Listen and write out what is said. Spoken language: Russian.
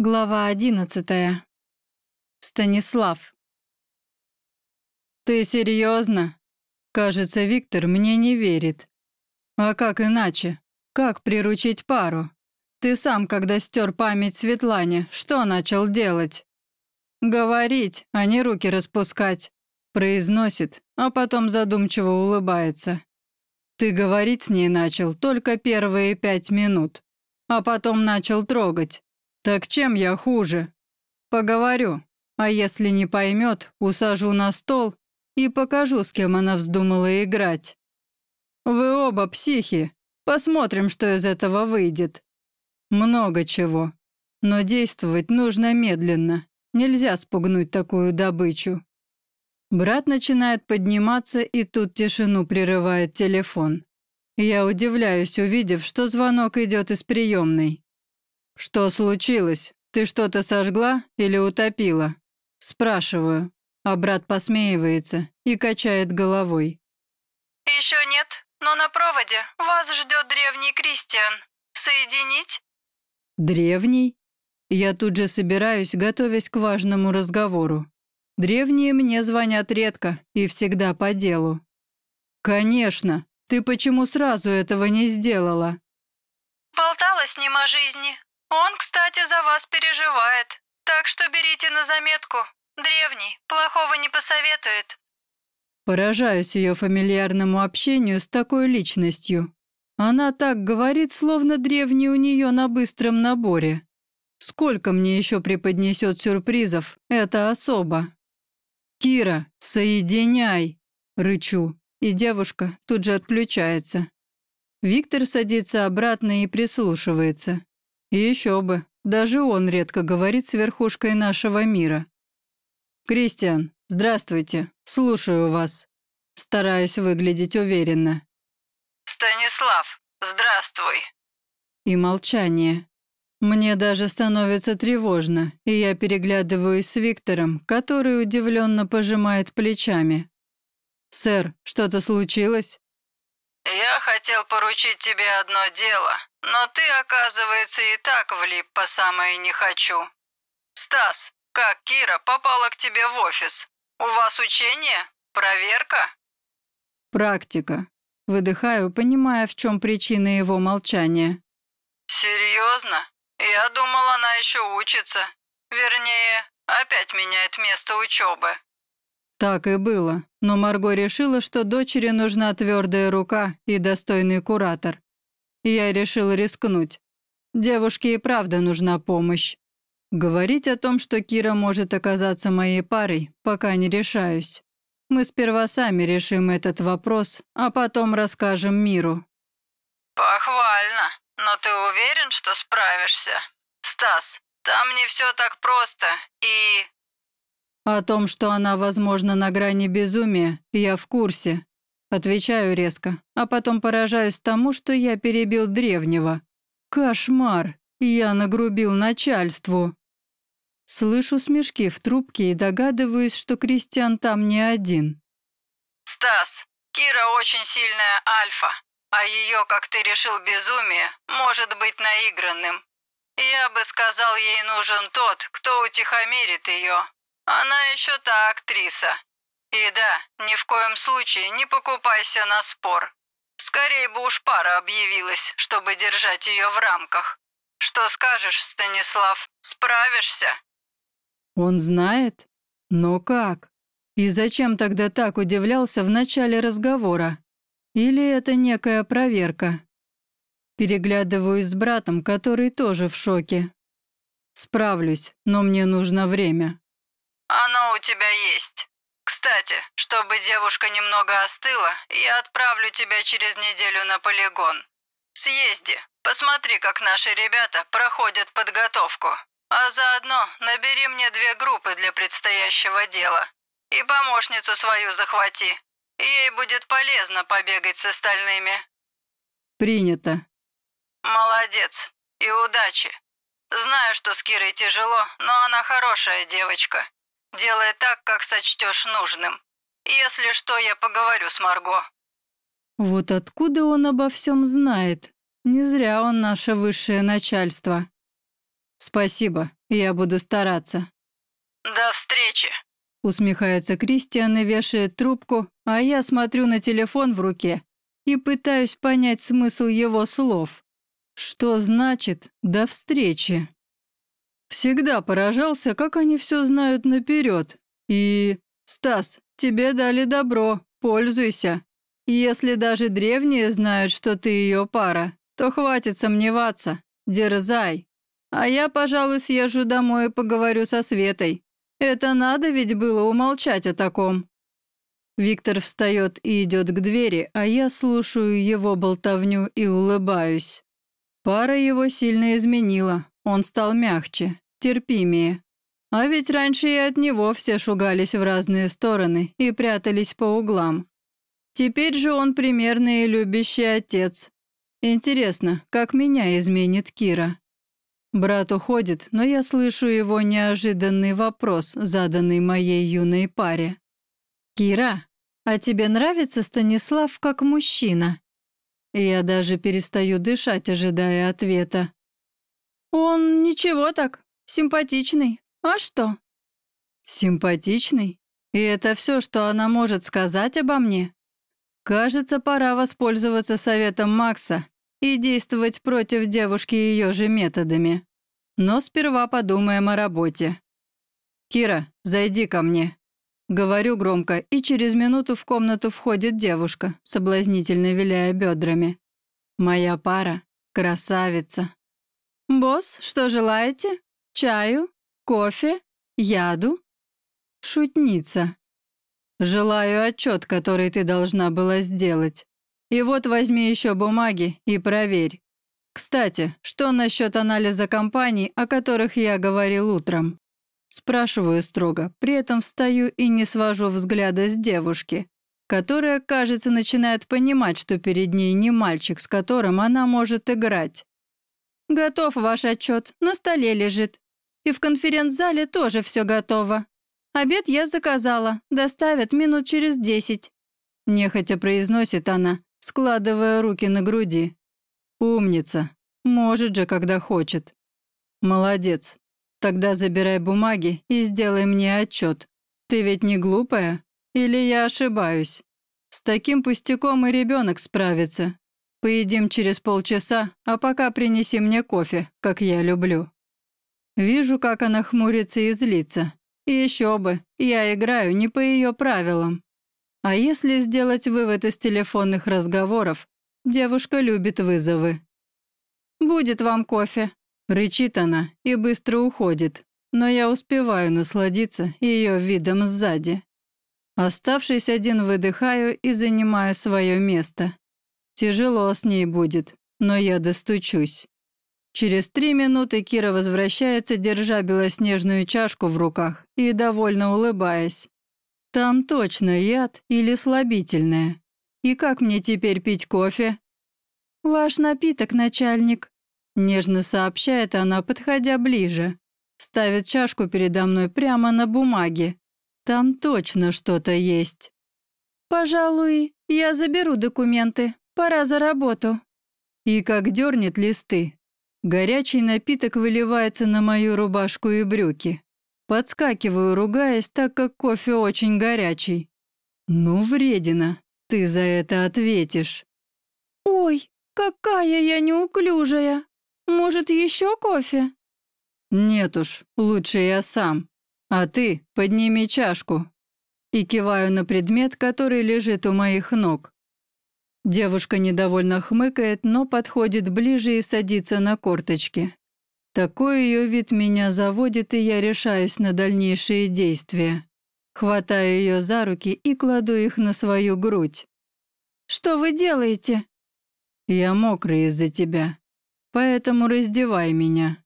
Глава одиннадцатая. Станислав. «Ты серьезно? Кажется, Виктор мне не верит. А как иначе? Как приручить пару? Ты сам, когда стер память Светлане, что начал делать?» «Говорить, а не руки распускать», — произносит, а потом задумчиво улыбается. «Ты говорить с ней начал только первые пять минут, а потом начал трогать. «Так чем я хуже?» «Поговорю, а если не поймет, усажу на стол и покажу, с кем она вздумала играть. Вы оба психи, посмотрим, что из этого выйдет. Много чего, но действовать нужно медленно, нельзя спугнуть такую добычу». Брат начинает подниматься, и тут тишину прерывает телефон. Я удивляюсь, увидев, что звонок идет из приемной. «Что случилось? Ты что-то сожгла или утопила?» Спрашиваю, а брат посмеивается и качает головой. «Еще нет, но на проводе вас ждет древний Кристиан. Соединить?» «Древний?» Я тут же собираюсь, готовясь к важному разговору. Древние мне звонят редко и всегда по делу. «Конечно! Ты почему сразу этого не сделала?» «Болтала с ним о жизни. Он, кстати, за вас переживает, так что берите на заметку. Древний, плохого не посоветует». Поражаюсь ее фамильярному общению с такой личностью. Она так говорит, словно древний у нее на быстром наборе. Сколько мне еще преподнесет сюрпризов, это особо. «Кира, соединяй!» — рычу, и девушка тут же отключается. Виктор садится обратно и прислушивается. Еще бы, даже он редко говорит с верхушкой нашего мира. «Кристиан, здравствуйте, слушаю вас». Стараюсь выглядеть уверенно. «Станислав, здравствуй». И молчание. Мне даже становится тревожно, и я переглядываюсь с Виктором, который удивленно пожимает плечами. «Сэр, что-то случилось?» «Я хотел поручить тебе одно дело, но ты, оказывается, и так влип по самое не хочу. Стас, как Кира попала к тебе в офис? У вас учение? Проверка?» «Практика». Выдыхаю, понимая, в чем причина его молчания. «Серьезно? Я думал, она еще учится. Вернее, опять меняет место учебы». Так и было, но Марго решила, что дочери нужна твердая рука и достойный куратор. Я решил рискнуть. Девушке и правда нужна помощь. Говорить о том, что Кира может оказаться моей парой, пока не решаюсь. Мы сперва сами решим этот вопрос, а потом расскажем миру. «Похвально, но ты уверен, что справишься? Стас, там не все так просто, и «О том, что она, возможно, на грани безумия, я в курсе». Отвечаю резко, а потом поражаюсь тому, что я перебил древнего. «Кошмар! Я нагрубил начальству!» Слышу смешки в трубке и догадываюсь, что Кристиан там не один. «Стас, Кира очень сильная альфа, а ее, как ты решил, безумие может быть наигранным. Я бы сказал, ей нужен тот, кто утихомирит ее, она еще та актриса. И да, ни в коем случае не покупайся на спор. Скорее бы уж пара объявилась, чтобы держать ее в рамках. Что скажешь, Станислав, справишься? Он знает? Но как? И зачем тогда так удивлялся в начале разговора? Или это некая проверка? Переглядываюсь с братом, который тоже в шоке. Справлюсь, но мне нужно время. «Оно у тебя есть. Кстати, чтобы девушка немного остыла, я отправлю тебя через неделю на полигон. Съезди, посмотри, как наши ребята проходят подготовку. А заодно набери мне две группы для предстоящего дела. И помощницу свою захвати. Ей будет полезно побегать с остальными». «Принято». «Молодец. И удачи. Знаю, что с Кирой тяжело, но она хорошая девочка. Делай так, как сочтешь нужным. Если что, я поговорю с Марго». Вот откуда он обо всем знает? Не зря он наше высшее начальство. Спасибо, Я буду стараться». «До встречи!» Усмехается Кристиан и вешает трубку, а я смотрю на телефон в руке и пытаюсь понять смысл его слов. Что значит «до встречи»? Всегда поражался, как они все знают наперед. И... Стас, тебе дали добро, пользуйся. Если даже древние знают, что ты ее пара, то хватит сомневаться. Дерзай. А я, пожалуй, съезжу домой и поговорю со Светой. Это надо ведь было умолчать о таком. Виктор встает и идет к двери, а я слушаю его болтовню и улыбаюсь. Пара его сильно изменила, он стал мягче, терпимее. А ведь раньше и от него все шугались в разные стороны и прятались по углам. Теперь же он примерный и любящий отец. Интересно, как меня изменит Кира? Брат уходит, но я слышу его неожиданный вопрос, заданный моей юной паре. «Кира, а тебе нравится Станислав как мужчина?» Я даже перестаю дышать, ожидая ответа. «Он ничего так, симпатичный. А что?» «Симпатичный? И это все, что она может сказать обо мне?» «Кажется, пора воспользоваться советом Макса и действовать против девушки ее же методами. Но сперва подумаем о работе. «Кира, зайди ко мне». Говорю громко, и через минуту в комнату входит девушка, соблазнительно виляя бедрами. Моя пара — красавица. «Босс, что желаете? Чаю? Кофе? Яду?» «Шутница. Желаю отчет, который ты должна была сделать. И вот возьми еще бумаги и проверь. Кстати, что насчет анализа компаний, о которых я говорил утром?» Спрашиваю строго, при этом встаю и не свожу взгляда с девушки, которая, кажется, начинает понимать, что перед ней не мальчик, с которым она может играть. «Готов ваш отчет, на столе лежит. И в конференц-зале тоже все готово. Обед я заказала, доставят минут через десять». Нехотя произносит она, складывая руки на груди. «Умница. Может же, когда хочет. Молодец. Тогда забирай бумаги и сделай мне отчет. Ты ведь не глупая? Или я ошибаюсь? С таким пустяком и ребенок справится. Поедим через полчаса, а пока принеси мне кофе, как я люблю». Вижу, как она хмурится и злится. Еще бы, я играю не по ее правилам. А если сделать вывод из телефонных разговоров, девушка любит вызовы. «Будет вам кофе», — рычит она и быстро уходит, но я успеваю насладиться ее видом сзади. Оставшись один, выдыхаю и занимаю свое место. Тяжело с ней будет, но я достучусь. Через три минуты Кира возвращается, держа белоснежную чашку в руках и довольно улыбаясь. Там точно яд или слабительное. И как мне теперь пить кофе? «Ваш напиток, начальник», — нежно сообщает она, подходя ближе. Ставит чашку передо мной прямо на бумаге. Там точно что-то есть. «Пожалуй, я заберу документы. Пора за работу». И как дернет листы. Горячий напиток выливается на мою рубашку и брюки. Подскакиваю, ругаясь, так как кофе очень горячий. «Ну, вредина, ты за это ответишь». «Ой, какая я неуклюжая! Может, еще кофе?» «Нет уж, лучше я сам. А ты подними чашку». И киваю на предмет, который лежит у моих ног. Девушка недовольно хмыкает, но подходит ближе и садится на корточки. Такой ее вид меня заводит, и я решаюсь на дальнейшие действия. Хватаю ее за руки и кладу их на свою грудь. «Что вы делаете?» «Я мокрый из-за тебя, поэтому раздевай меня».